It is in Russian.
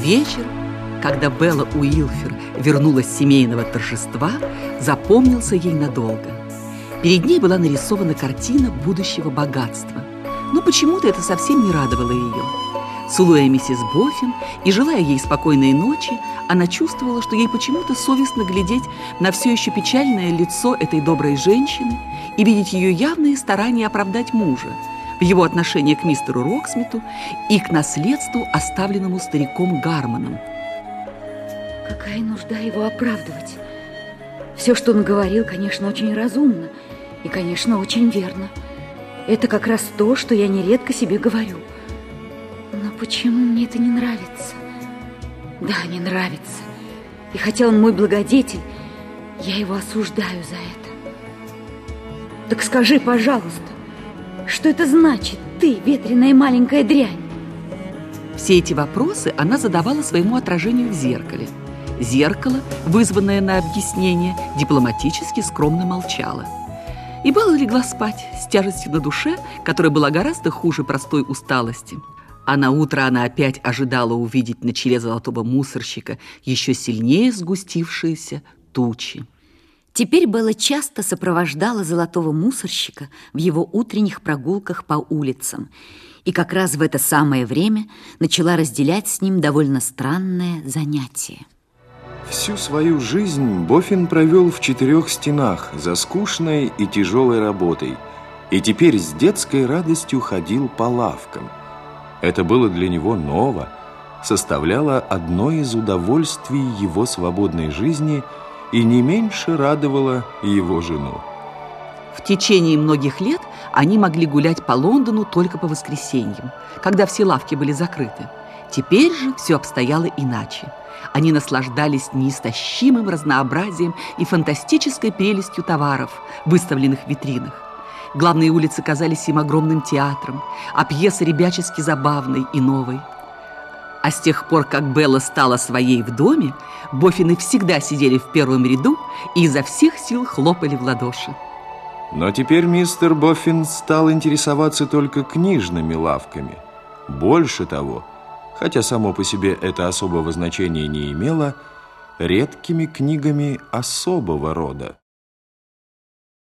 вечер, когда Белла Уилфер вернулась с семейного торжества, запомнился ей надолго. Перед ней была нарисована картина будущего богатства. Но почему-то это совсем не радовало ее. Целуя миссис Боффин и желая ей спокойной ночи, она чувствовала, что ей почему-то совестно глядеть на все еще печальное лицо этой доброй женщины и видеть ее явные старания оправдать мужа его отношении к мистеру Роксмиту и к наследству, оставленному стариком Гармоном. Какая нужда его оправдывать? Все, что он говорил, конечно, очень разумно и, конечно, очень верно. Это как раз то, что я нередко себе говорю – Почему мне это не нравится? Да, не нравится. И хотя он мой благодетель, я его осуждаю за это. Так скажи, пожалуйста, что это значит, ты, ветреная маленькая дрянь? Все эти вопросы она задавала своему отражению в зеркале. Зеркало, вызванное на объяснение, дипломатически скромно молчало. И Белла легла спать с тяжестью на душе, которая была гораздо хуже простой усталости – а на утро она опять ожидала увидеть на челе золотого мусорщика еще сильнее сгустившиеся тучи. Теперь Белла часто сопровождала золотого мусорщика в его утренних прогулках по улицам и как раз в это самое время начала разделять с ним довольно странное занятие. Всю свою жизнь Бофин провел в четырех стенах за скучной и тяжелой работой и теперь с детской радостью ходил по лавкам – это было для него ново, составляло одно из удовольствий его свободной жизни и не меньше радовало его жену. В течение многих лет они могли гулять по Лондону только по воскресеньям, когда все лавки были закрыты. Теперь же все обстояло иначе. Они наслаждались неистощимым разнообразием и фантастической прелестью товаров, выставленных в витринах. Главные улицы казались им огромным театром, а пьеса ребячески забавной и новой. А с тех пор, как Белла стала своей в доме, Бофины всегда сидели в первом ряду и изо всех сил хлопали в ладоши. Но теперь мистер Боффин стал интересоваться только книжными лавками. Больше того, хотя само по себе это особого значения не имело, редкими книгами особого рода.